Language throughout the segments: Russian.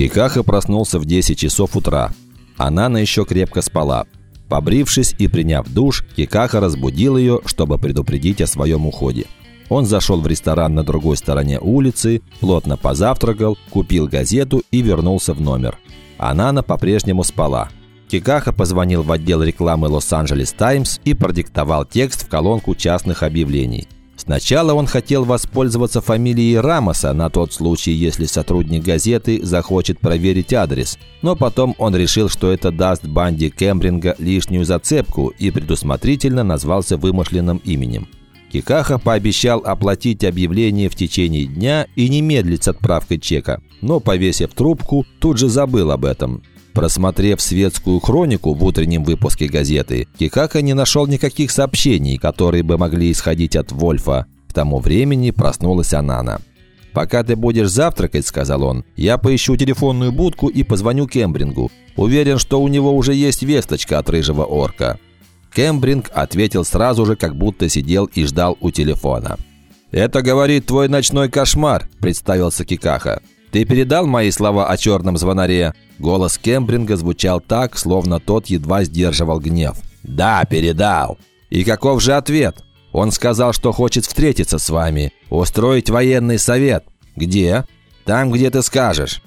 Кикаха проснулся в 10 часов утра. Анана еще крепко спала. Побрившись и приняв душ, Кикаха разбудил ее, чтобы предупредить о своем уходе. Он зашел в ресторан на другой стороне улицы, плотно позавтракал, купил газету и вернулся в номер. Анана по-прежнему спала. Кикаха позвонил в отдел рекламы «Лос-Анджелес Таймс» и продиктовал текст в колонку частных объявлений. Сначала он хотел воспользоваться фамилией Рамоса на тот случай, если сотрудник газеты захочет проверить адрес, но потом он решил, что это даст банде Кембринга лишнюю зацепку и предусмотрительно назвался вымышленным именем. Кикаха пообещал оплатить объявление в течение дня и не медлить с отправкой чека, но, повесив трубку, тут же забыл об этом. Просмотрев светскую хронику в утреннем выпуске газеты, Кикака не нашел никаких сообщений, которые бы могли исходить от Вольфа. К тому времени проснулась Анана. «Пока ты будешь завтракать», – сказал он, – «я поищу телефонную будку и позвоню Кембрингу. Уверен, что у него уже есть весточка от рыжего орка». Кембринг ответил сразу же, как будто сидел и ждал у телефона. «Это говорит твой ночной кошмар», – представился Кикаха. «Ты передал мои слова о черном звонаре?» Голос Кембринга звучал так, словно тот едва сдерживал гнев. «Да, передал». «И каков же ответ?» «Он сказал, что хочет встретиться с вами, устроить военный совет. Где?» «Там, где ты скажешь».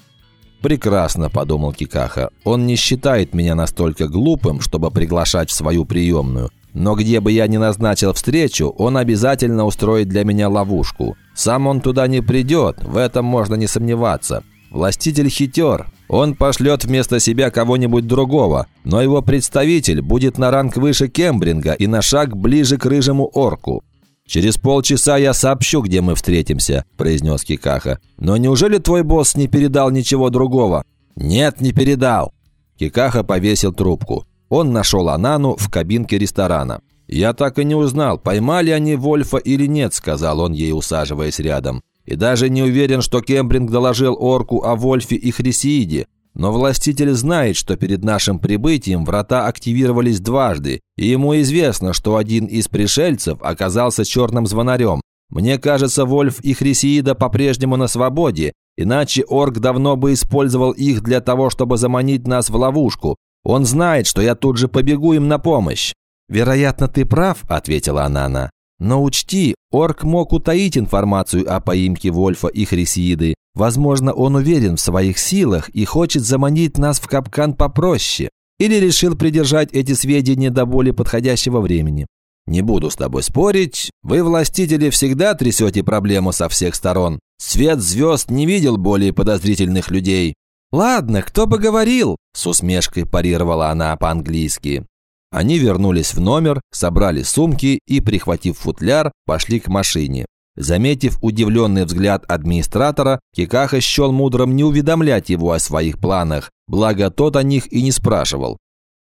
«Прекрасно», – подумал Кикаха. «Он не считает меня настолько глупым, чтобы приглашать в свою приемную. Но где бы я ни назначил встречу, он обязательно устроит для меня ловушку. Сам он туда не придет, в этом можно не сомневаться. Властитель хитер. Он пошлет вместо себя кого-нибудь другого, но его представитель будет на ранг выше Кембринга и на шаг ближе к рыжему орку. «Через полчаса я сообщу, где мы встретимся», – произнес Кикаха. «Но неужели твой босс не передал ничего другого?» «Нет, не передал». Кикаха повесил трубку. Он нашел Анану в кабинке ресторана. «Я так и не узнал, поймали они Вольфа или нет», – сказал он ей, усаживаясь рядом. «И даже не уверен, что Кембринг доложил Орку о Вольфе и Хрисииде. Но властитель знает, что перед нашим прибытием врата активировались дважды, и ему известно, что один из пришельцев оказался черным звонарем. Мне кажется, Вольф и Хрисеида по-прежнему на свободе, иначе Орк давно бы использовал их для того, чтобы заманить нас в ловушку. Он знает, что я тут же побегу им на помощь». «Вероятно, ты прав», – ответила Анана. «Но учти, Орк мог утаить информацию о поимке Вольфа и Хрисеиды, Возможно, он уверен в своих силах и хочет заманить нас в капкан попроще. Или решил придержать эти сведения до более подходящего времени. Не буду с тобой спорить, вы, властители, всегда трясете проблему со всех сторон. Свет звезд не видел более подозрительных людей. «Ладно, кто бы говорил?» – с усмешкой парировала она по-английски. Они вернулись в номер, собрали сумки и, прихватив футляр, пошли к машине. Заметив удивленный взгляд администратора, Кикаха счел мудрым не уведомлять его о своих планах, благо тот о них и не спрашивал.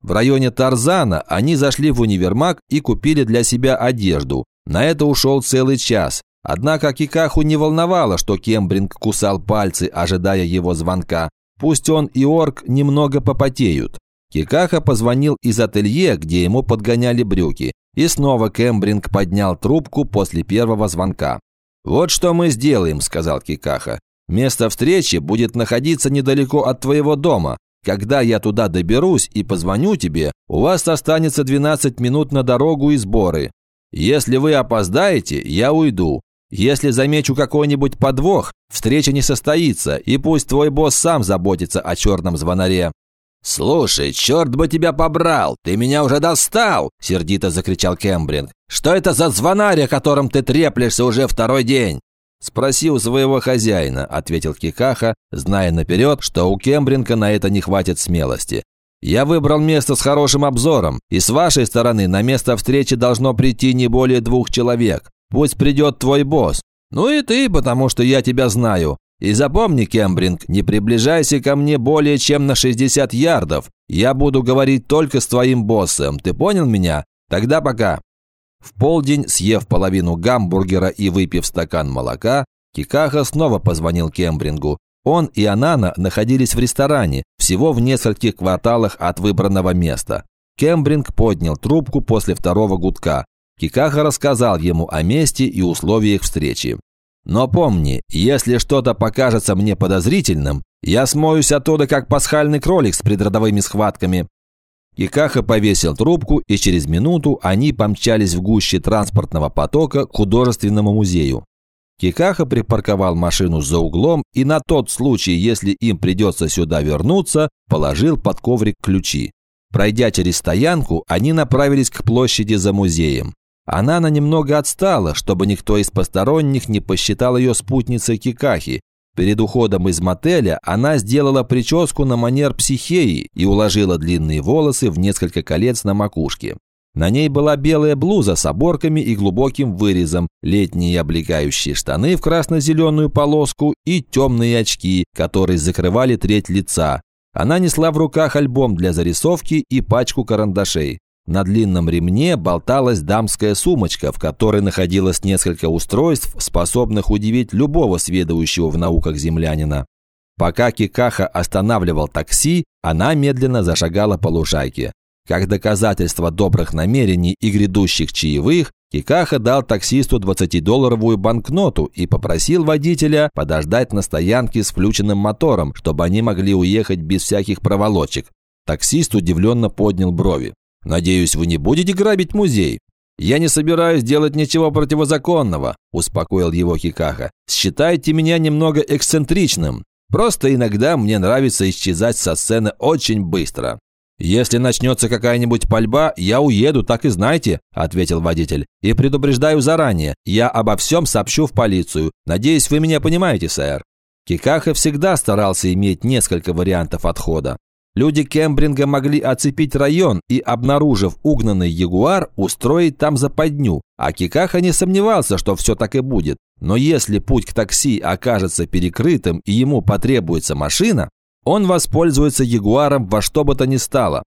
В районе Тарзана они зашли в универмаг и купили для себя одежду. На это ушел целый час. Однако Кикаху не волновало, что Кембринг кусал пальцы, ожидая его звонка. Пусть он и Орк немного попотеют. Кикаха позвонил из ателье, где ему подгоняли брюки. И снова Кембринг поднял трубку после первого звонка. «Вот что мы сделаем», – сказал Кикаха. «Место встречи будет находиться недалеко от твоего дома. Когда я туда доберусь и позвоню тебе, у вас останется 12 минут на дорогу и сборы. Если вы опоздаете, я уйду. Если замечу какой-нибудь подвох, встреча не состоится, и пусть твой босс сам заботится о черном звонаре. «Слушай, черт бы тебя побрал! Ты меня уже достал!» – сердито закричал Кембринг. «Что это за звонарь, о котором ты треплешься уже второй день?» «Спроси у своего хозяина», – ответил Кикаха, зная наперед, что у Кембринга на это не хватит смелости. «Я выбрал место с хорошим обзором, и с вашей стороны на место встречи должно прийти не более двух человек. Пусть придет твой босс. Ну и ты, потому что я тебя знаю. И запомни, Кембринг, не приближайся ко мне более чем на 60 ярдов. Я буду говорить только с твоим боссом. Ты понял меня? Тогда пока». В полдень, съев половину гамбургера и выпив стакан молока, Кикаха снова позвонил Кембрингу. Он и Анана находились в ресторане, всего в нескольких кварталах от выбранного места. Кембринг поднял трубку после второго гудка. Кикаха рассказал ему о месте и условиях встречи. Но помни, если что-то покажется мне подозрительным, я смоюсь оттуда, как пасхальный кролик с предродовыми схватками». Кикаха повесил трубку, и через минуту они помчались в гуще транспортного потока к художественному музею. Кикаха припарковал машину за углом и на тот случай, если им придется сюда вернуться, положил под коврик ключи. Пройдя через стоянку, они направились к площади за музеем. Она на немного отстала, чтобы никто из посторонних не посчитал ее спутницей Кикахи. Перед уходом из мотеля она сделала прическу на манер психеи и уложила длинные волосы в несколько колец на макушке. На ней была белая блуза с оборками и глубоким вырезом, летние облегающие штаны в красно-зеленую полоску и темные очки, которые закрывали треть лица. Она несла в руках альбом для зарисовки и пачку карандашей. На длинном ремне болталась дамская сумочка, в которой находилось несколько устройств, способных удивить любого сведущего в науках землянина. Пока Кикаха останавливал такси, она медленно зашагала по лужайке. Как доказательство добрых намерений и грядущих чаевых, Кикаха дал таксисту 20-долларовую банкноту и попросил водителя подождать на стоянке с включенным мотором, чтобы они могли уехать без всяких проволочек. Таксист удивленно поднял брови. «Надеюсь, вы не будете грабить музей?» «Я не собираюсь делать ничего противозаконного», – успокоил его Кикаха. «Считайте меня немного эксцентричным. Просто иногда мне нравится исчезать со сцены очень быстро». «Если начнется какая-нибудь пальба, я уеду, так и знайте», – ответил водитель. «И предупреждаю заранее, я обо всем сообщу в полицию. Надеюсь, вы меня понимаете, сэр». Кикаха всегда старался иметь несколько вариантов отхода. Люди Кембринга могли оцепить район и, обнаружив угнанный ягуар, устроить там западню, а Кикаха не сомневался, что все так и будет. Но если путь к такси окажется перекрытым и ему потребуется машина, он воспользуется Ягуаром во что бы то ни стало.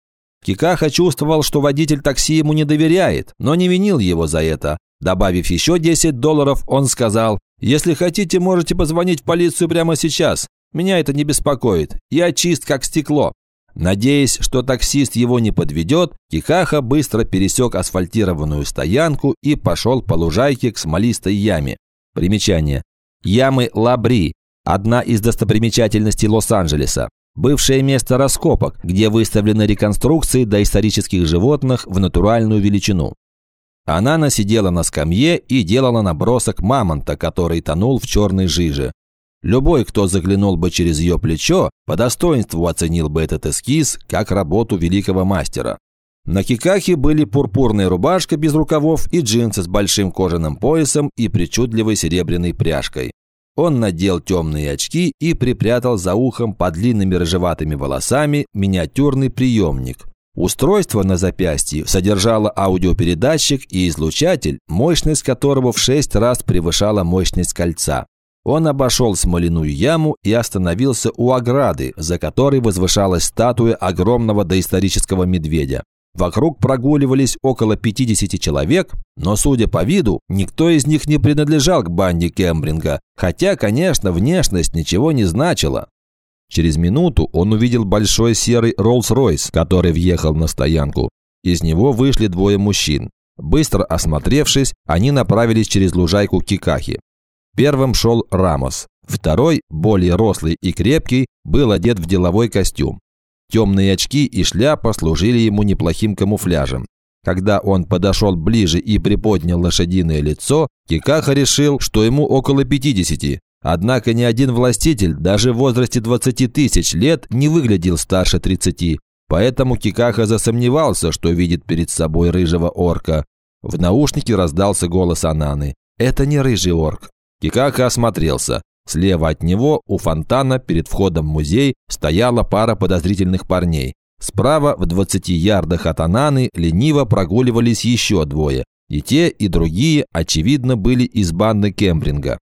Кикаха чувствовал, что водитель такси ему не доверяет, но не винил его за это. Добавив еще 10 долларов, он сказал, «Если хотите, можете позвонить в полицию прямо сейчас. Меня это не беспокоит. Я чист, как стекло». Надеясь, что таксист его не подведет, Кикаха быстро пересек асфальтированную стоянку и пошел по лужайке к смолистой яме. Примечание. Ямы Лабри Одна из достопримечательностей Лос-Анджелеса. Бывшее место раскопок, где выставлены реконструкции доисторических животных в натуральную величину. Она насидела на скамье и делала набросок мамонта, который тонул в черной жиже. Любой, кто заглянул бы через ее плечо, по достоинству оценил бы этот эскиз как работу великого мастера. На Кикахе были пурпурная рубашка без рукавов и джинсы с большим кожаным поясом и причудливой серебряной пряжкой. Он надел темные очки и припрятал за ухом под длинными рыжеватыми волосами миниатюрный приемник. Устройство на запястье содержало аудиопередатчик и излучатель, мощность которого в шесть раз превышала мощность кольца. Он обошел смоляную яму и остановился у ограды, за которой возвышалась статуя огромного доисторического медведя. Вокруг прогуливались около 50 человек, но, судя по виду, никто из них не принадлежал к банде Кембринга, хотя, конечно, внешность ничего не значила. Через минуту он увидел большой серый Роллс-Ройс, который въехал на стоянку. Из него вышли двое мужчин. Быстро осмотревшись, они направились через лужайку к Кикахи. Первым шел Рамос. Второй, более рослый и крепкий, был одет в деловой костюм. Темные очки и шляпа служили ему неплохим камуфляжем. Когда он подошел ближе и приподнял лошадиное лицо, Кикаха решил, что ему около 50. Однако ни один властитель, даже в возрасте 20 тысяч лет, не выглядел старше 30. Поэтому Кикаха засомневался, что видит перед собой рыжего орка. В наушнике раздался голос Ананы. «Это не рыжий орк». Кикаха осмотрелся. Слева от него, у фонтана, перед входом в музей, стояла пара подозрительных парней. Справа, в 20 ярдах от Ананы, лениво прогуливались еще двое. И те, и другие, очевидно, были из банды Кембринга.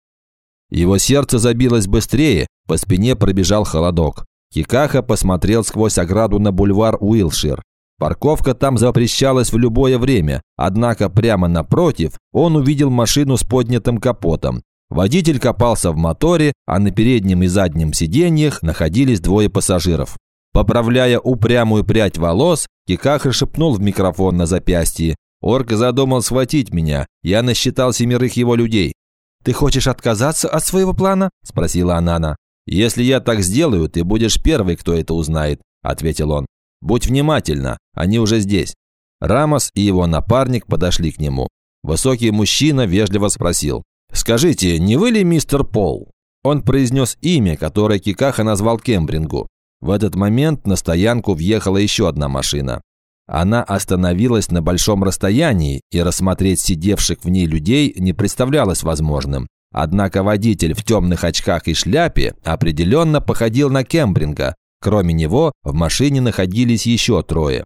Его сердце забилось быстрее, по спине пробежал холодок. Кикаха посмотрел сквозь ограду на бульвар Уилшир. Парковка там запрещалась в любое время, однако прямо напротив он увидел машину с поднятым капотом. Водитель копался в моторе, а на переднем и заднем сиденьях находились двое пассажиров. Поправляя упрямую прядь волос, Кикаха шепнул в микрофон на запястье. «Орк задумал схватить меня. Я насчитал семерых его людей». «Ты хочешь отказаться от своего плана?» – спросила Анана. «Если я так сделаю, ты будешь первый, кто это узнает», – ответил он. «Будь внимательна, они уже здесь». Рамос и его напарник подошли к нему. Высокий мужчина вежливо спросил. «Скажите, не вы ли мистер Пол?» Он произнес имя, которое Кикаха назвал Кембрингу. В этот момент на стоянку въехала еще одна машина. Она остановилась на большом расстоянии, и рассмотреть сидевших в ней людей не представлялось возможным. Однако водитель в темных очках и шляпе определенно походил на Кембринга. Кроме него, в машине находились еще трое.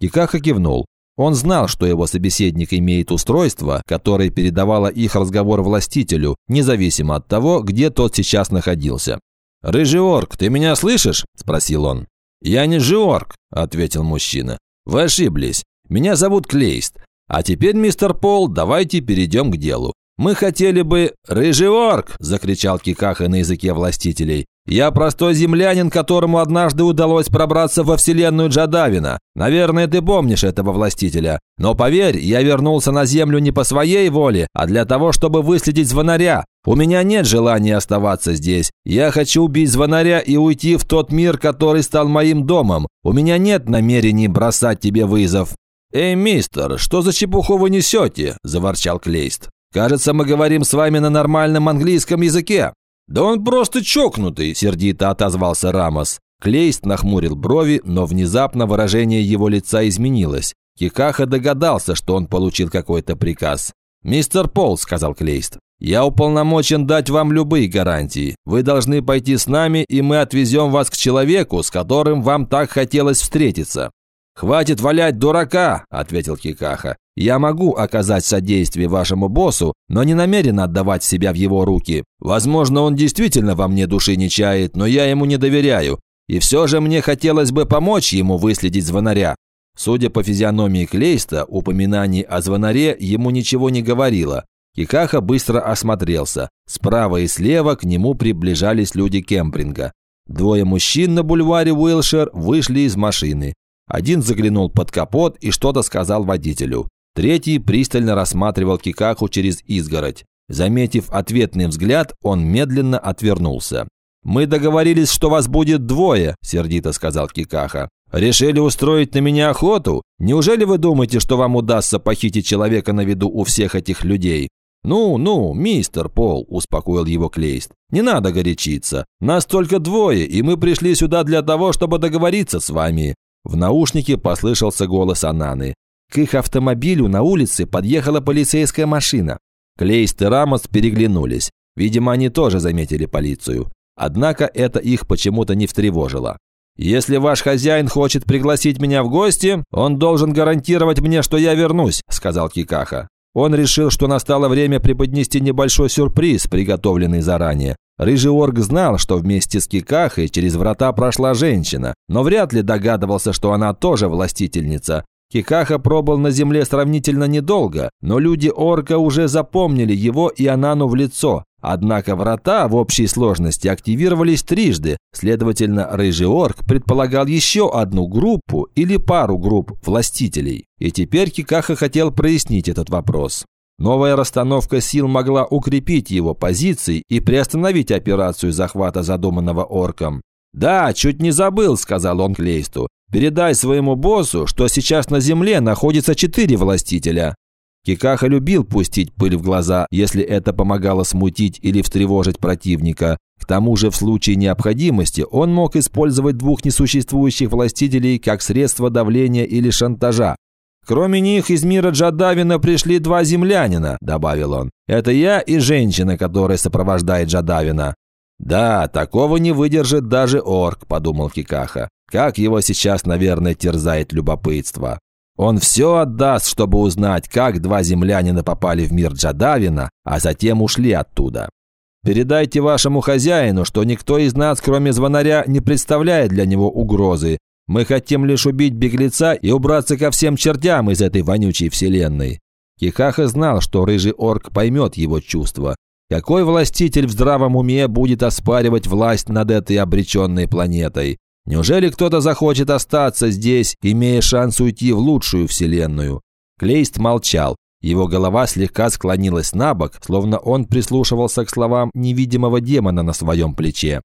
Кикаха кивнул. Он знал, что его собеседник имеет устройство, которое передавало их разговор властителю, независимо от того, где тот сейчас находился. «Рыжий орк, ты меня слышишь?» – спросил он. «Я не Жиорг», – ответил мужчина. «Вы ошиблись. Меня зовут Клейст. А теперь, мистер Пол, давайте перейдем к делу. Мы хотели бы...» «Рыжий орк!» – закричал Кикаха на языке властителей. «Я простой землянин, которому однажды удалось пробраться во вселенную Джадавина. Наверное, ты помнишь этого властителя. Но поверь, я вернулся на землю не по своей воле, а для того, чтобы выследить звонаря. У меня нет желания оставаться здесь. Я хочу убить звонаря и уйти в тот мир, который стал моим домом. У меня нет намерений бросать тебе вызов». «Эй, мистер, что за чепуху вы несете?» – заворчал Клейст. Кажется, мы говорим с вами на нормальном английском языке». «Да он просто чокнутый», – сердито отозвался Рамос. Клейст нахмурил брови, но внезапно выражение его лица изменилось. Кикаха догадался, что он получил какой-то приказ. «Мистер Пол», – сказал Клейст, – «я уполномочен дать вам любые гарантии. Вы должны пойти с нами, и мы отвезем вас к человеку, с которым вам так хотелось встретиться». «Хватит валять дурака», – ответил Кикаха. Я могу оказать содействие вашему боссу, но не намерен отдавать себя в его руки. Возможно, он действительно во мне души не чает, но я ему не доверяю. И все же мне хотелось бы помочь ему выследить звонаря. Судя по физиономии Клейста, упоминание о звонаре ему ничего не говорило. Кикаха быстро осмотрелся. Справа и слева к нему приближались люди кемпринга. Двое мужчин на бульваре Уилшер вышли из машины. Один заглянул под капот и что-то сказал водителю. Третий пристально рассматривал Кикаху через изгородь. Заметив ответный взгляд, он медленно отвернулся. «Мы договорились, что вас будет двое», – сердито сказал Кикаха. «Решили устроить на меня охоту? Неужели вы думаете, что вам удастся похитить человека на виду у всех этих людей?» «Ну, ну, мистер Пол», – успокоил его Клейст. «Не надо горячиться. Нас только двое, и мы пришли сюда для того, чтобы договориться с вами». В наушнике послышался голос Ананы. К их автомобилю на улице подъехала полицейская машина. Клейст и Рамос переглянулись. Видимо, они тоже заметили полицию. Однако это их почему-то не встревожило. «Если ваш хозяин хочет пригласить меня в гости, он должен гарантировать мне, что я вернусь», – сказал Кикаха. Он решил, что настало время преподнести небольшой сюрприз, приготовленный заранее. Рыжий орк знал, что вместе с Кикахой через врата прошла женщина, но вряд ли догадывался, что она тоже властительница. Кикаха пробыл на земле сравнительно недолго, но люди орка уже запомнили его и Анану в лицо. Однако врата в общей сложности активировались трижды, следовательно, Рыжий Орк предполагал еще одну группу или пару групп властителей. И теперь Кикаха хотел прояснить этот вопрос. Новая расстановка сил могла укрепить его позиции и приостановить операцию захвата задуманного орком. «Да, чуть не забыл», – сказал он Клейсту. Передай своему боссу, что сейчас на земле находится четыре властителя». Кикаха любил пустить пыль в глаза, если это помогало смутить или встревожить противника. К тому же в случае необходимости он мог использовать двух несуществующих властителей как средство давления или шантажа. «Кроме них из мира Джадавина пришли два землянина», – добавил он. «Это я и женщина, которая сопровождает Джадавина». «Да, такого не выдержит даже орк», – подумал Кикаха. Как его сейчас, наверное, терзает любопытство. Он все отдаст, чтобы узнать, как два землянина попали в мир Джадавина, а затем ушли оттуда. Передайте вашему хозяину, что никто из нас, кроме звонаря, не представляет для него угрозы. Мы хотим лишь убить беглеца и убраться ко всем чертям из этой вонючей вселенной». Кихаха знал, что рыжий орк поймет его чувства. Какой властитель в здравом уме будет оспаривать власть над этой обреченной планетой? Неужели кто-то захочет остаться здесь, имея шанс уйти в лучшую вселенную? Клейст молчал. Его голова слегка склонилась на бок, словно он прислушивался к словам невидимого демона на своем плече.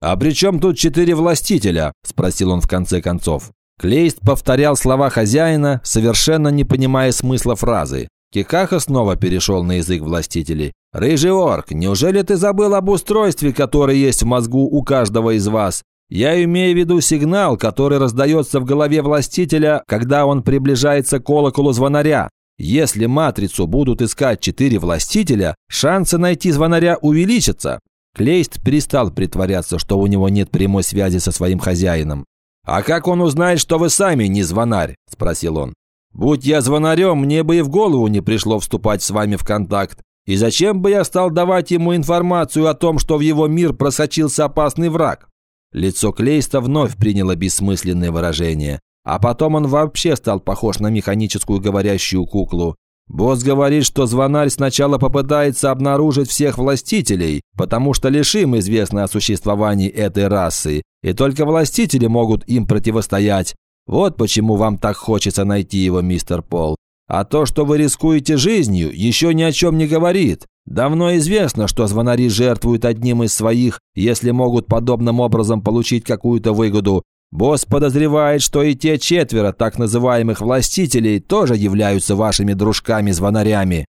«А при чем тут четыре властителя?» – спросил он в конце концов. Клейст повторял слова хозяина, совершенно не понимая смысла фразы. Кикаха снова перешел на язык властителей. «Рыжий орк, неужели ты забыл об устройстве, которое есть в мозгу у каждого из вас? Я имею в виду сигнал, который раздается в голове властителя, когда он приближается к колоколу звонаря. Если матрицу будут искать четыре властителя, шансы найти звонаря увеличатся. Клейст перестал притворяться, что у него нет прямой связи со своим хозяином. «А как он узнает, что вы сами не звонарь?» – спросил он. «Будь я звонарем, мне бы и в голову не пришло вступать с вами в контакт. И зачем бы я стал давать ему информацию о том, что в его мир просочился опасный враг?» Лицо Клейста вновь приняло бессмысленное выражение. А потом он вообще стал похож на механическую говорящую куклу. Босс говорит, что звонарь сначала попытается обнаружить всех властителей, потому что лишь им известно о существовании этой расы, и только властители могут им противостоять. Вот почему вам так хочется найти его, мистер Пол. А то, что вы рискуете жизнью, еще ни о чем не говорит. Давно известно, что звонари жертвуют одним из своих, если могут подобным образом получить какую-то выгоду, Босс подозревает, что и те четверо так называемых властителей тоже являются вашими дружками-звонарями».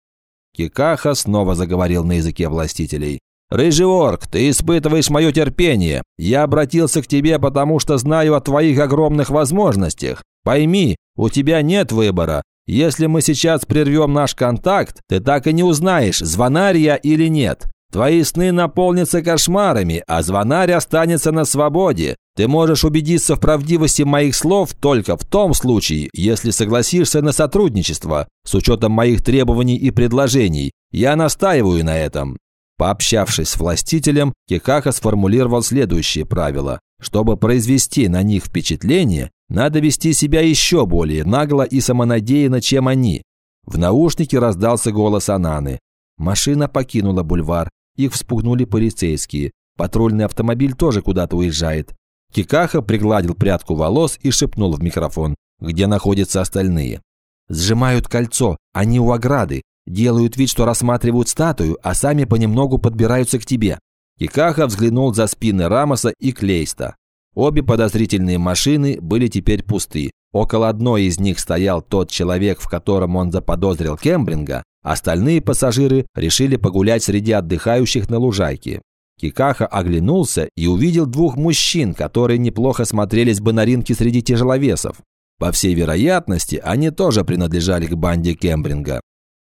Кикаха снова заговорил на языке властителей. «Рыжий орк, ты испытываешь мое терпение. Я обратился к тебе, потому что знаю о твоих огромных возможностях. Пойми, у тебя нет выбора. Если мы сейчас прервем наш контакт, ты так и не узнаешь, звонарь я или нет. Твои сны наполнятся кошмарами, а звонарь останется на свободе. Ты можешь убедиться в правдивости моих слов только в том случае, если согласишься на сотрудничество, с учетом моих требований и предложений. Я настаиваю на этом». Пообщавшись с властителем, Кикаха сформулировал следующее правило. Чтобы произвести на них впечатление, надо вести себя еще более нагло и самонадеянно, чем они. В наушнике раздался голос Ананы. Машина покинула бульвар. Их вспугнули полицейские. Патрульный автомобиль тоже куда-то уезжает. Кикаха пригладил прядку волос и шепнул в микрофон, где находятся остальные. «Сжимают кольцо, они у ограды, делают вид, что рассматривают статую, а сами понемногу подбираются к тебе». Кикаха взглянул за спины Рамоса и Клейста. Обе подозрительные машины были теперь пусты. Около одной из них стоял тот человек, в котором он заподозрил Кембринга, Остальные пассажиры решили погулять среди отдыхающих на лужайке. Кикаха оглянулся и увидел двух мужчин, которые неплохо смотрелись бы на ринке среди тяжеловесов. По всей вероятности, они тоже принадлежали к банде Кембринга.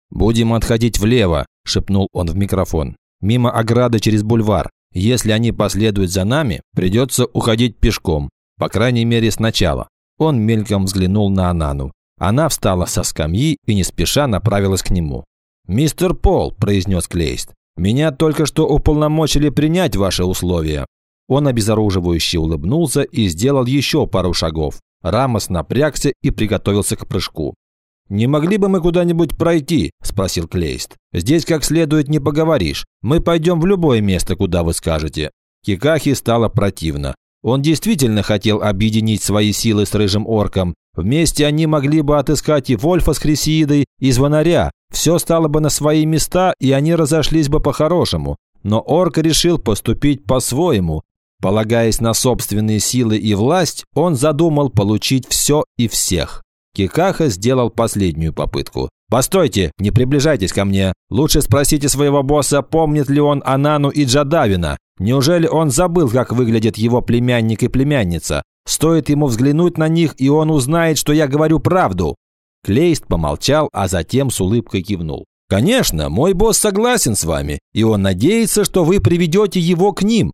«Будем отходить влево», – шепнул он в микрофон. «Мимо ограды через бульвар. Если они последуют за нами, придется уходить пешком. По крайней мере, сначала». Он мельком взглянул на Анану. Она встала со скамьи и не спеша направилась к нему. «Мистер Пол», – произнес Клейст, – «меня только что уполномочили принять ваши условия». Он обезоруживающе улыбнулся и сделал еще пару шагов. Рамос напрягся и приготовился к прыжку. «Не могли бы мы куда-нибудь пройти?» – спросил Клейст. «Здесь как следует не поговоришь. Мы пойдем в любое место, куда вы скажете». Кикахи стало противно. Он действительно хотел объединить свои силы с Рыжим Орком. Вместе они могли бы отыскать и Вольфа с Хрисиидой, и Звонаря. Все стало бы на свои места, и они разошлись бы по-хорошему. Но Орк решил поступить по-своему. Полагаясь на собственные силы и власть, он задумал получить все и всех. Кикаха сделал последнюю попытку. «Постойте, не приближайтесь ко мне. Лучше спросите своего босса, помнит ли он Анану и Джадавина. Неужели он забыл, как выглядят его племянник и племянница? Стоит ему взглянуть на них, и он узнает, что я говорю правду». Клейст помолчал, а затем с улыбкой кивнул. «Конечно, мой босс согласен с вами, и он надеется, что вы приведете его к ним».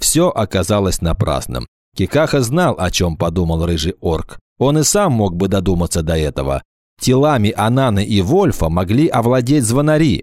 Все оказалось напрасным. Кикаха знал, о чем подумал рыжий орк. Он и сам мог бы додуматься до этого. Телами Ананы и Вольфа могли овладеть звонари,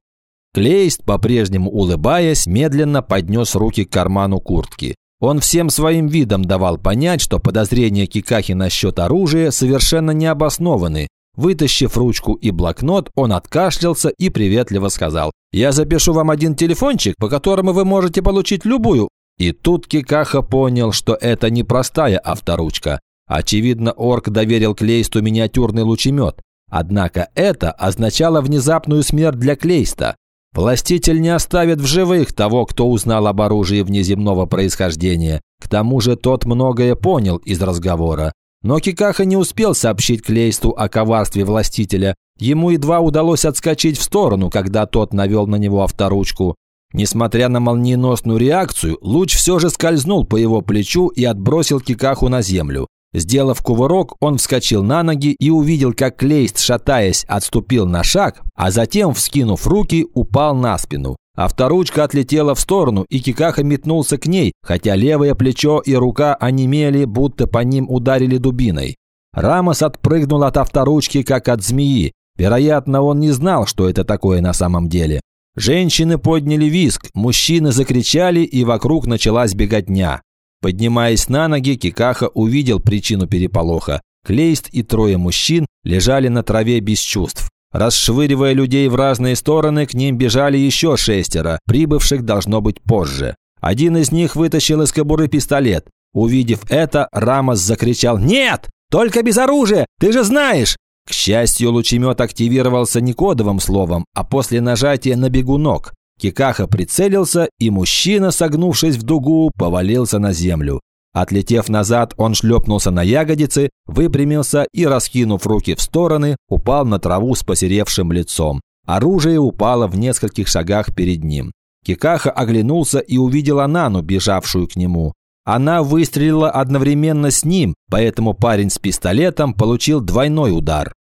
Клейст, по-прежнему улыбаясь, медленно поднес руки к карману куртки. Он всем своим видом давал понять, что подозрения Кикахи насчет оружия совершенно необоснованы. Вытащив ручку и блокнот, он откашлялся и приветливо сказал «Я запишу вам один телефончик, по которому вы можете получить любую». И тут Кикаха понял, что это не простая авторучка. Очевидно, орк доверил Клейсту миниатюрный лучемет. Однако это означало внезапную смерть для Клейста. Властитель не оставит в живых того, кто узнал об оружии внеземного происхождения. К тому же тот многое понял из разговора. Но Кикаха не успел сообщить Клейсту о коварстве властителя. Ему едва удалось отскочить в сторону, когда тот навел на него авторучку. Несмотря на молниеносную реакцию, луч все же скользнул по его плечу и отбросил Кикаху на землю. Сделав кувырок, он вскочил на ноги и увидел, как Клейст, шатаясь, отступил на шаг, а затем, вскинув руки, упал на спину. Авторучка отлетела в сторону, и Кикаха метнулся к ней, хотя левое плечо и рука онемели, будто по ним ударили дубиной. Рамос отпрыгнул от авторучки, как от змеи. Вероятно, он не знал, что это такое на самом деле. Женщины подняли виск, мужчины закричали, и вокруг началась беготня. Поднимаясь на ноги, Кикаха увидел причину переполоха. Клейст и трое мужчин лежали на траве без чувств. Расшвыривая людей в разные стороны, к ним бежали еще шестеро, прибывших должно быть позже. Один из них вытащил из кобуры пистолет. Увидев это, Рамос закричал «Нет! Только без оружия! Ты же знаешь!» К счастью, лучемет активировался не кодовым словом, а после нажатия на бегунок. Кикаха прицелился, и мужчина, согнувшись в дугу, повалился на землю. Отлетев назад, он шлепнулся на ягодицы, выпрямился и, раскинув руки в стороны, упал на траву с посеревшим лицом. Оружие упало в нескольких шагах перед ним. Кикаха оглянулся и увидел Анану, бежавшую к нему. Она выстрелила одновременно с ним, поэтому парень с пистолетом получил двойной удар.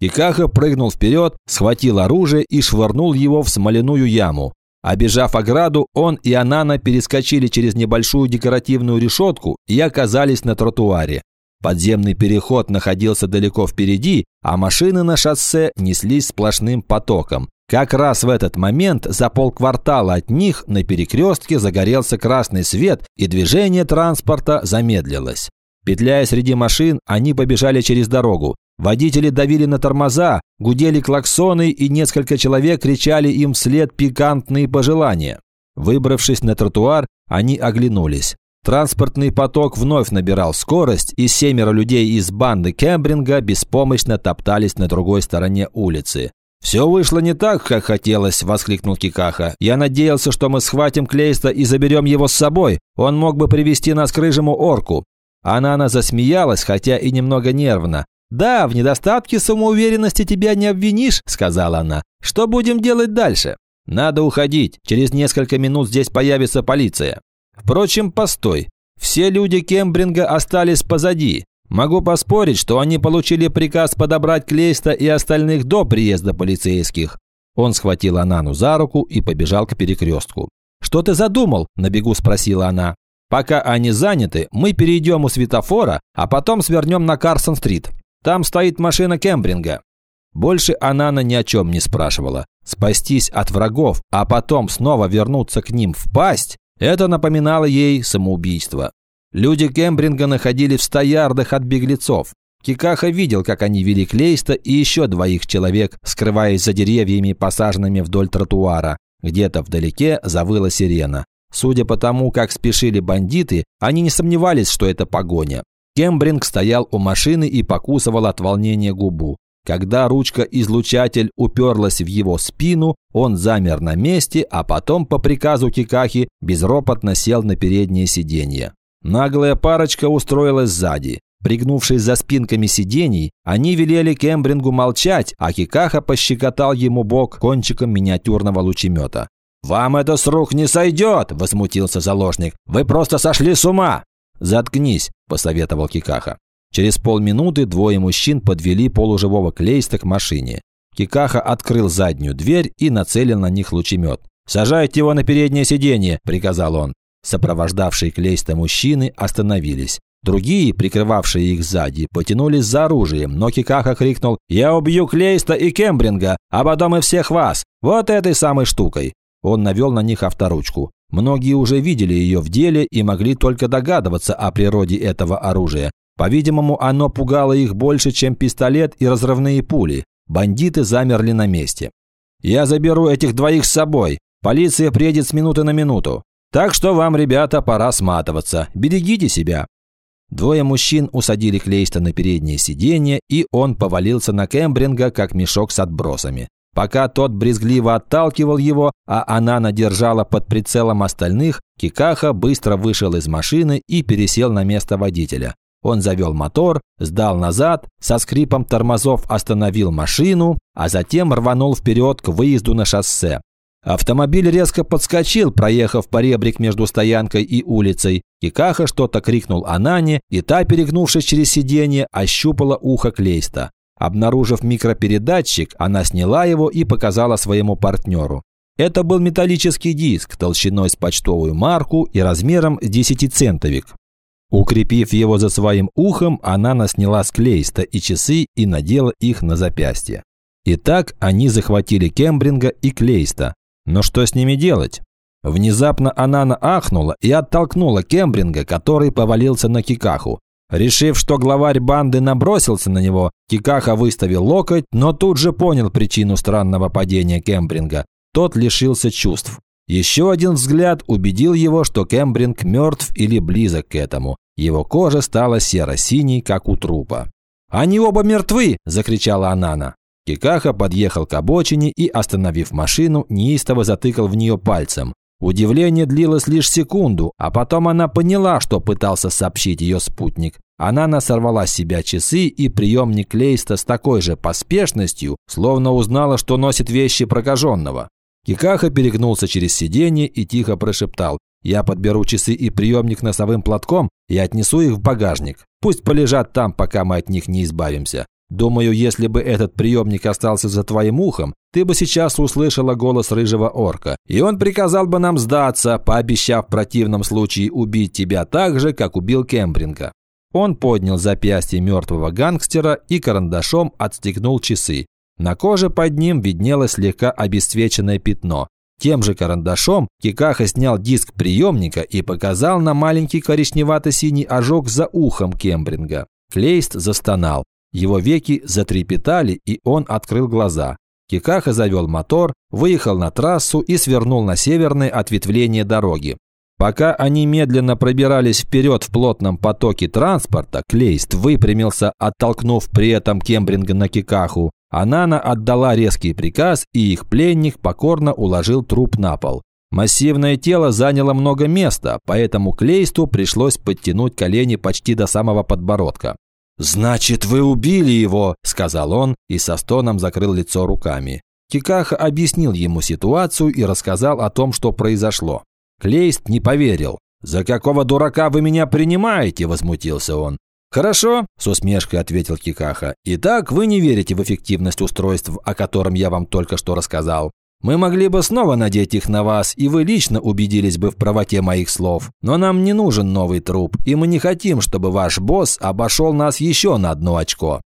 Кикаха прыгнул вперед, схватил оружие и швырнул его в смоляную яму. Обежав ограду, он и Анана перескочили через небольшую декоративную решетку и оказались на тротуаре. Подземный переход находился далеко впереди, а машины на шоссе неслись сплошным потоком. Как раз в этот момент за полквартала от них на перекрестке загорелся красный свет, и движение транспорта замедлилось. Петляя среди машин, они побежали через дорогу. Водители давили на тормоза, гудели клаксоны и несколько человек кричали им вслед пикантные пожелания. Выбравшись на тротуар, они оглянулись. Транспортный поток вновь набирал скорость, и семеро людей из банды Кембринга беспомощно топтались на другой стороне улицы. «Все вышло не так, как хотелось», – воскликнул Кикаха. «Я надеялся, что мы схватим Клейста и заберем его с собой. Он мог бы привести нас к рыжему орку». Анана засмеялась, хотя и немного нервно. «Да, в недостатке самоуверенности тебя не обвинишь», – сказала она. «Что будем делать дальше?» «Надо уходить. Через несколько минут здесь появится полиция». «Впрочем, постой. Все люди Кембринга остались позади. Могу поспорить, что они получили приказ подобрать Клейста и остальных до приезда полицейских». Он схватил Анану за руку и побежал к перекрестку. «Что ты задумал?» – на бегу спросила она. «Пока они заняты, мы перейдем у светофора, а потом свернем на Карсон-стрит. Там стоит машина Кембринга». Больше Анана ни о чем не спрашивала. Спастись от врагов, а потом снова вернуться к ним в пасть – это напоминало ей самоубийство. Люди Кембринга находились в ста ярдах от беглецов. Кикаха видел, как они вели Клейста и еще двоих человек, скрываясь за деревьями, посаженными вдоль тротуара. Где-то вдалеке завыла сирена. Судя по тому, как спешили бандиты, они не сомневались, что это погоня. Кембринг стоял у машины и покусывал от волнения губу. Когда ручка-излучатель уперлась в его спину, он замер на месте, а потом по приказу Кикахи безропотно сел на переднее сиденье. Наглая парочка устроилась сзади. Пригнувшись за спинками сидений, они велели Кембрингу молчать, а Кикаха пощекотал ему бок кончиком миниатюрного лучемета. «Вам это с рук не сойдет!» – возмутился заложник. «Вы просто сошли с ума!» «Заткнись», – посоветовал Кикаха. Через полминуты двое мужчин подвели полуживого Клейста к машине. Кикаха открыл заднюю дверь и нацелил на них лучемет. «Сажайте его на переднее сиденье», – приказал он. Сопровождавшие Клейста мужчины остановились. Другие, прикрывавшие их сзади, потянулись за оружием, но Кикаха крикнул «Я убью Клейста и Кембринга, а потом и всех вас! Вот этой самой штукой!» Он навел на них авторучку. Многие уже видели ее в деле и могли только догадываться о природе этого оружия. По-видимому, оно пугало их больше, чем пистолет и разрывные пули. Бандиты замерли на месте. «Я заберу этих двоих с собой. Полиция приедет с минуты на минуту. Так что вам, ребята, пора сматываться. Берегите себя». Двое мужчин усадили Клейста на переднее сиденье, и он повалился на Кембринга, как мешок с отбросами. Пока тот брезгливо отталкивал его, а она надержала под прицелом остальных, Кикаха быстро вышел из машины и пересел на место водителя. Он завел мотор, сдал назад, со скрипом тормозов остановил машину, а затем рванул вперед к выезду на шоссе. Автомобиль резко подскочил, проехав по ребрик между стоянкой и улицей. Кикаха что-то крикнул Анане, и та, перегнувшись через сиденье, ощупала ухо Клейста. Обнаружив микропередатчик, она сняла его и показала своему партнеру. Это был металлический диск толщиной с почтовую марку и размером с десятицентовик. Укрепив его за своим ухом, она сняла с и часы и надела их на запястье. Итак, они захватили Кембринга и Клейста. Но что с ними делать? Внезапно Анана ахнула и оттолкнула Кембринга, который повалился на Кикаху. Решив, что главарь банды набросился на него, Кикаха выставил локоть, но тут же понял причину странного падения Кембринга. Тот лишился чувств. Еще один взгляд убедил его, что Кембринг мертв или близок к этому. Его кожа стала серо-синей, как у трупа. «Они оба мертвы!» – закричала Анана. Кикаха подъехал к обочине и, остановив машину, неистово затыкал в нее пальцем. Удивление длилось лишь секунду, а потом она поняла, что пытался сообщить ее спутник. Она сорвала с себя часы и приемник Клейста с такой же поспешностью, словно узнала, что носит вещи прокаженного. Кикаха перегнулся через сиденье и тихо прошептал я подберу часы и приемник носовым платком и отнесу их в багажник. Пусть полежат там, пока мы от них не избавимся. Думаю, если бы этот приемник остался за твоим ухом, ты бы сейчас услышала голос рыжего орка, и он приказал бы нам сдаться, пообещав в противном случае убить тебя так же, как убил Кембринга. Он поднял запястье мертвого гангстера и карандашом отстегнул часы. На коже под ним виднелось слегка обесцвеченное пятно. Тем же карандашом Кикаха снял диск приемника и показал на маленький коричневато-синий ожог за ухом Кембринга. Клейст застонал. Его веки затрепетали, и он открыл глаза. Кикаха завел мотор, выехал на трассу и свернул на северное ответвление дороги. Пока они медленно пробирались вперед в плотном потоке транспорта, Клейст выпрямился, оттолкнув при этом Кембринга на Кикаху. Анана отдала резкий приказ, и их пленник покорно уложил труп на пол. Массивное тело заняло много места, поэтому Клейсту пришлось подтянуть колени почти до самого подбородка. «Значит, вы убили его», – сказал он и со стоном закрыл лицо руками. Кикаха объяснил ему ситуацию и рассказал о том, что произошло. Клейст не поверил. «За какого дурака вы меня принимаете?» – возмутился он. «Хорошо», – с усмешкой ответил Кикаха. «Итак, вы не верите в эффективность устройств, о котором я вам только что рассказал. Мы могли бы снова надеть их на вас, и вы лично убедились бы в правоте моих слов. Но нам не нужен новый труп, и мы не хотим, чтобы ваш босс обошел нас еще на одно очко».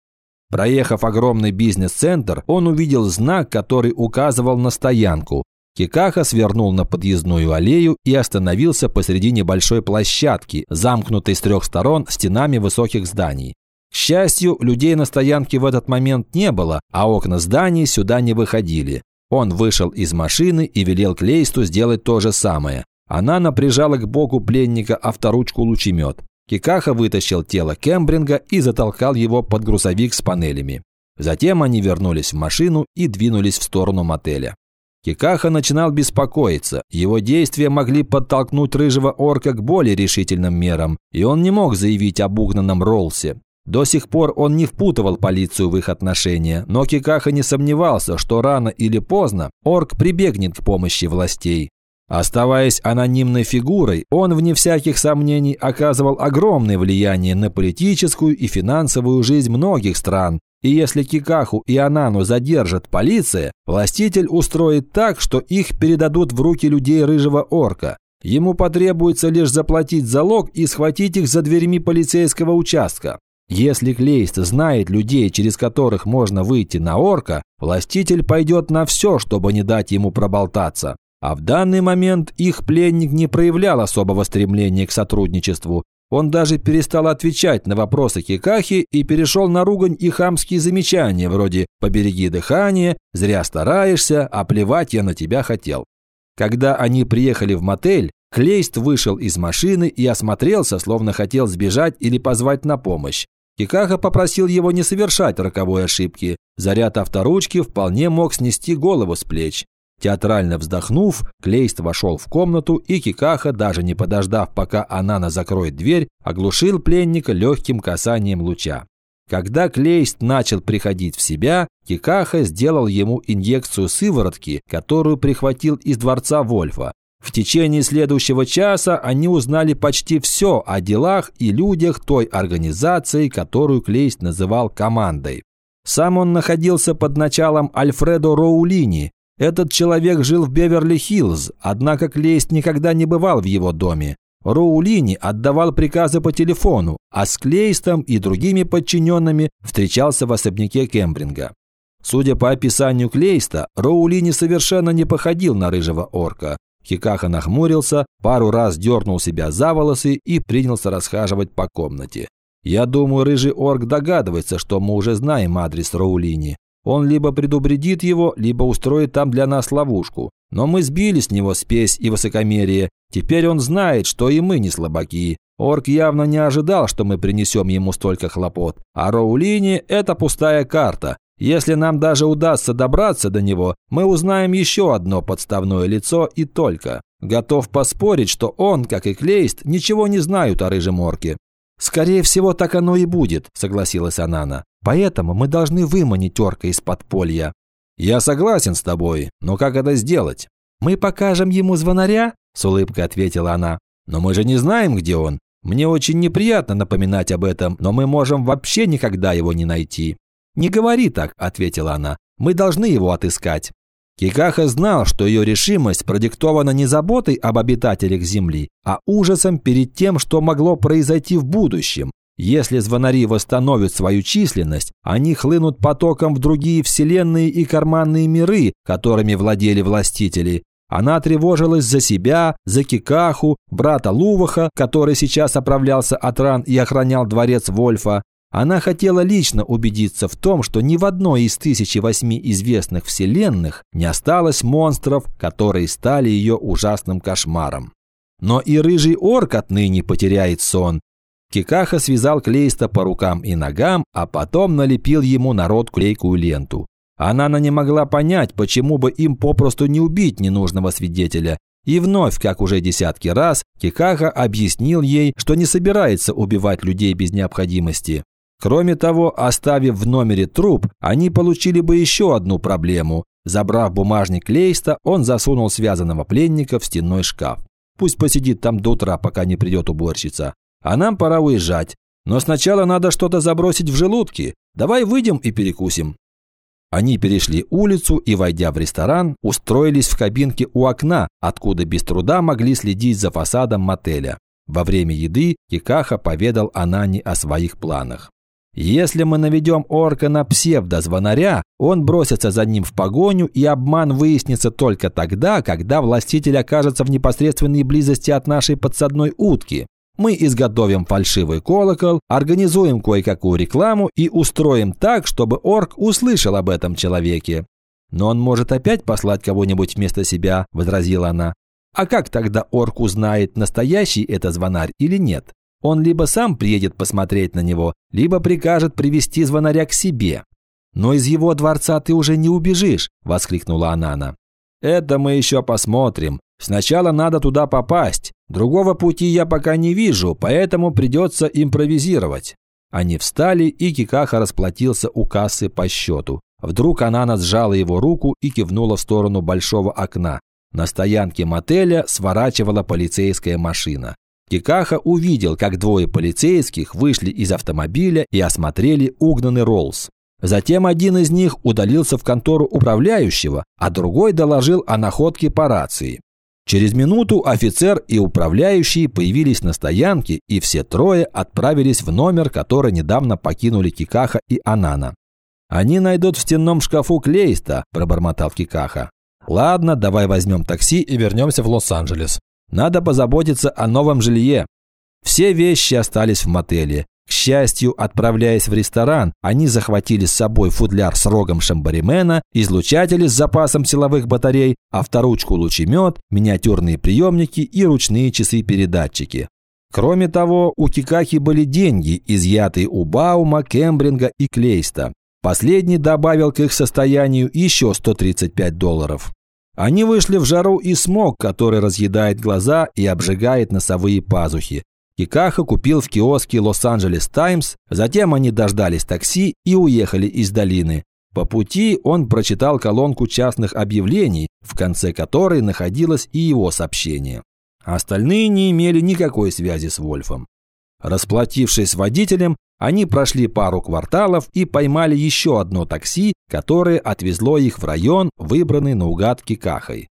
Проехав огромный бизнес-центр, он увидел знак, который указывал на стоянку. Кикаха свернул на подъездную аллею и остановился посреди небольшой площадки, замкнутой с трех сторон стенами высоких зданий. К счастью, людей на стоянке в этот момент не было, а окна зданий сюда не выходили. Он вышел из машины и велел Клейсту сделать то же самое. Она напряжала к боку пленника авторучку-лучемет. Кикаха вытащил тело Кембринга и затолкал его под грузовик с панелями. Затем они вернулись в машину и двинулись в сторону мотеля. Кикаха начинал беспокоиться. Его действия могли подтолкнуть рыжего орка к более решительным мерам, и он не мог заявить об угнанном Ролсе. До сих пор он не впутывал полицию в их отношения, но Кикаха не сомневался, что рано или поздно орк прибегнет к помощи властей. Оставаясь анонимной фигурой, он, вне всяких сомнений, оказывал огромное влияние на политическую и финансовую жизнь многих стран, и если Кикаху и Анану задержат полиция, властитель устроит так, что их передадут в руки людей рыжего орка. Ему потребуется лишь заплатить залог и схватить их за дверьми полицейского участка. Если Клейст знает людей, через которых можно выйти на орка, властитель пойдет на все, чтобы не дать ему проболтаться. А в данный момент их пленник не проявлял особого стремления к сотрудничеству, он даже перестал отвечать на вопросы Кикахи и перешел на ругань и хамские замечания вроде «побереги дыхание», «зря стараешься», «а плевать я на тебя хотел». Когда они приехали в мотель, Клейст вышел из машины и осмотрелся, словно хотел сбежать или позвать на помощь. Кикаха попросил его не совершать роковой ошибки. Заряд авторучки вполне мог снести голову с плеч. Театрально вздохнув, Клейст вошел в комнату, и Кикаха, даже не подождав, пока Анана закроет дверь, оглушил пленника легким касанием луча. Когда Клейст начал приходить в себя, Кикаха сделал ему инъекцию сыворотки, которую прихватил из дворца Вольфа. В течение следующего часа они узнали почти все о делах и людях той организации, которую Клейст называл командой. Сам он находился под началом Альфредо Роулини. Этот человек жил в Беверли-Хиллз, однако Клейст никогда не бывал в его доме. Роулини отдавал приказы по телефону, а с Клейстом и другими подчиненными встречался в особняке Кембринга. Судя по описанию Клейста, Роулини совершенно не походил на рыжего орка. Хикаха нахмурился, пару раз дернул себя за волосы и принялся расхаживать по комнате. «Я думаю, рыжий орк догадывается, что мы уже знаем адрес Роулини. Он либо предупредит его, либо устроит там для нас ловушку. Но мы сбили с него спесь и высокомерие. Теперь он знает, что и мы не слабаки. Орк явно не ожидал, что мы принесем ему столько хлопот. А Роулини – это пустая карта. Если нам даже удастся добраться до него, мы узнаем еще одно подставное лицо и только. Готов поспорить, что он, как и Клейст, ничего не знают о рыжем орке. «Скорее всего, так оно и будет», – согласилась Анана. «Поэтому мы должны выманить орка из подполья». «Я согласен с тобой, но как это сделать?» «Мы покажем ему звонаря?» – с улыбкой ответила она. «Но мы же не знаем, где он. Мне очень неприятно напоминать об этом, но мы можем вообще никогда его не найти». «Не говори так», – ответила она. «Мы должны его отыскать». Кикаха знал, что ее решимость продиктована не заботой об обитателях Земли, а ужасом перед тем, что могло произойти в будущем. Если звонари восстановят свою численность, они хлынут потоком в другие вселенные и карманные миры, которыми владели властители. Она тревожилась за себя, за Кикаху, брата Луваха, который сейчас оправлялся от ран и охранял дворец Вольфа, она хотела лично убедиться в том, что ни в одной из тысячи восьми известных вселенных не осталось монстров, которые стали ее ужасным кошмаром. Но и рыжий орк отныне потеряет сон. Кикаха связал Клейста по рукам и ногам, а потом налепил ему на рот клейкую ленту. Она не могла понять, почему бы им попросту не убить ненужного свидетеля. И вновь, как уже десятки раз, Кикаха объяснил ей, что не собирается убивать людей без необходимости. Кроме того, оставив в номере труп, они получили бы еще одну проблему. Забрав бумажник Клейста, он засунул связанного пленника в стенной шкаф. Пусть посидит там до утра, пока не придет уборщица. А нам пора уезжать. Но сначала надо что-то забросить в желудки. Давай выйдем и перекусим. Они перешли улицу и, войдя в ресторан, устроились в кабинке у окна, откуда без труда могли следить за фасадом мотеля. Во время еды Кикаха поведал Анане о своих планах. Если мы наведем орка на псевдозвонаря, он бросится за ним в погоню, и обман выяснится только тогда, когда властитель окажется в непосредственной близости от нашей подсадной утки. Мы изготовим фальшивый колокол, организуем кое-какую рекламу и устроим так, чтобы орк услышал об этом человеке. «Но он может опять послать кого-нибудь вместо себя», – возразила она. «А как тогда орк узнает, настоящий это звонарь или нет?» Он либо сам приедет посмотреть на него, либо прикажет привести звонаря к себе. «Но из его дворца ты уже не убежишь», – воскликнула Анана. «Это мы еще посмотрим. Сначала надо туда попасть. Другого пути я пока не вижу, поэтому придется импровизировать». Они встали, и Кикаха расплатился у кассы по счету. Вдруг Анана сжала его руку и кивнула в сторону большого окна. На стоянке мотеля сворачивала полицейская машина. Кикаха увидел, как двое полицейских вышли из автомобиля и осмотрели угнанный Роллс. Затем один из них удалился в контору управляющего, а другой доложил о находке по рации. Через минуту офицер и управляющий появились на стоянке, и все трое отправились в номер, который недавно покинули Кикаха и Анана. «Они найдут в стенном шкафу Клейста», – пробормотал Кикаха. «Ладно, давай возьмем такси и вернемся в Лос-Анджелес. Надо позаботиться о новом жилье. Все вещи остались в мотеле. К счастью, отправляясь в ресторан, они захватили с собой футляр с рогом шамбаримена, излучатели с запасом силовых батарей, авторучку-лучемет, миниатюрные приемники и ручные часы-передатчики. Кроме того, у Кикахи были деньги, изъятые у Баума, Кембринга и Клейста. Последний добавил к их состоянию еще 135 долларов. Они вышли в жару и смог, который разъедает глаза и обжигает носовые пазухи. Кикаха купил в киоске «Лос-Анджелес Таймс», затем они дождались такси и уехали из долины. По пути он прочитал колонку частных объявлений, в конце которой находилось и его сообщение. Остальные не имели никакой связи с Вольфом. Расплатившись с водителем, они прошли пару кварталов и поймали еще одно такси, которое отвезло их в район, выбранный наугад Кикахой.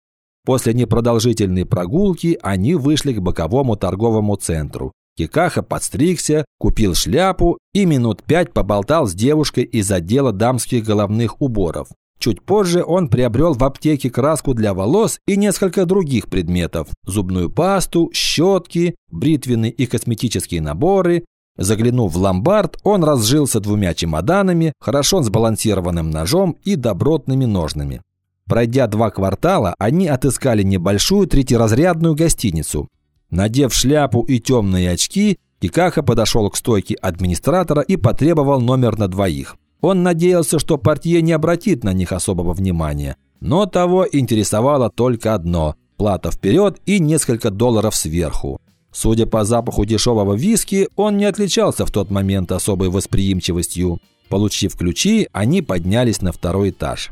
После непродолжительной прогулки они вышли к боковому торговому центру. Кикаха подстригся, купил шляпу и минут пять поболтал с девушкой из отдела дамских головных уборов. Чуть позже он приобрел в аптеке краску для волос и несколько других предметов – зубную пасту, щетки, бритвенные и косметические наборы. Заглянув в ломбард, он разжился двумя чемоданами, хорошо сбалансированным ножом и добротными ножными. Пройдя два квартала, они отыскали небольшую третьеразрядную гостиницу. Надев шляпу и темные очки, Кикаха подошел к стойке администратора и потребовал номер на двоих. Он надеялся, что портье не обратит на них особого внимания. Но того интересовало только одно – плата вперед и несколько долларов сверху. Судя по запаху дешевого виски, он не отличался в тот момент особой восприимчивостью. Получив ключи, они поднялись на второй этаж.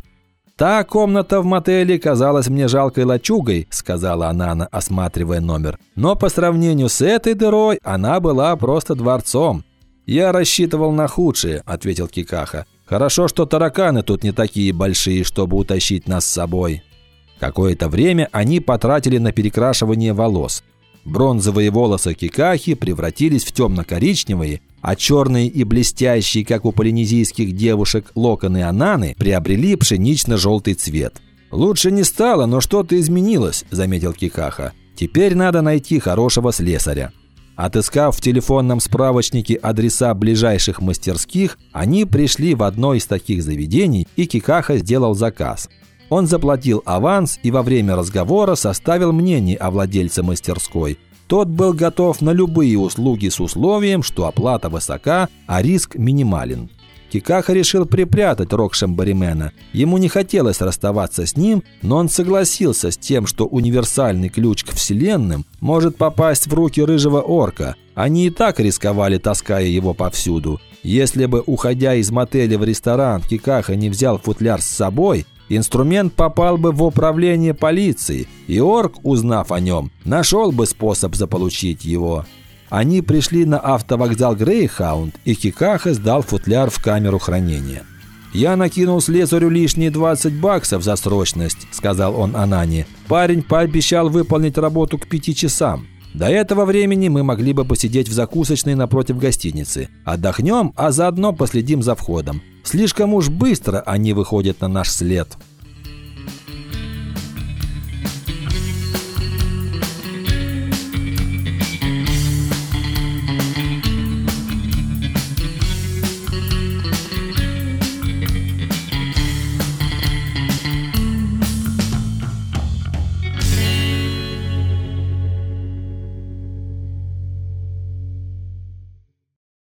«Та комната в мотеле казалась мне жалкой лачугой», – сказала Анана, осматривая номер. «Но по сравнению с этой дырой она была просто дворцом». «Я рассчитывал на худшее», – ответил Кикаха. «Хорошо, что тараканы тут не такие большие, чтобы утащить нас с собой». Какое-то время они потратили на перекрашивание волос. Бронзовые волосы Кикахи превратились в темно-коричневые, а черные и блестящие, как у полинезийских девушек, локоны Ананы приобрели пшенично-желтый цвет. «Лучше не стало, но что-то изменилось», – заметил Кикаха. «Теперь надо найти хорошего слесаря». Отыскав в телефонном справочнике адреса ближайших мастерских, они пришли в одно из таких заведений, и Кикаха сделал заказ. Он заплатил аванс и во время разговора составил мнение о владельце мастерской. Тот был готов на любые услуги с условием, что оплата высока, а риск минимален. Кикаха решил припрятать рог Шамбаримена. Ему не хотелось расставаться с ним, но он согласился с тем, что универсальный ключ к вселенным может попасть в руки рыжего орка. Они и так рисковали, таская его повсюду. Если бы, уходя из мотеля в ресторан, Кикаха не взял футляр с собой, инструмент попал бы в управление полиции, и орк, узнав о нем, нашел бы способ заполучить его. Они пришли на автовокзал Грейхаунд, и Кикаха сдал футляр в камеру хранения. «Я накинул слесарю лишние 20 баксов за срочность», – сказал он Анане. «Парень пообещал выполнить работу к пяти часам. До этого времени мы могли бы посидеть в закусочной напротив гостиницы. Отдохнем, а заодно последим за входом. Слишком уж быстро они выходят на наш след».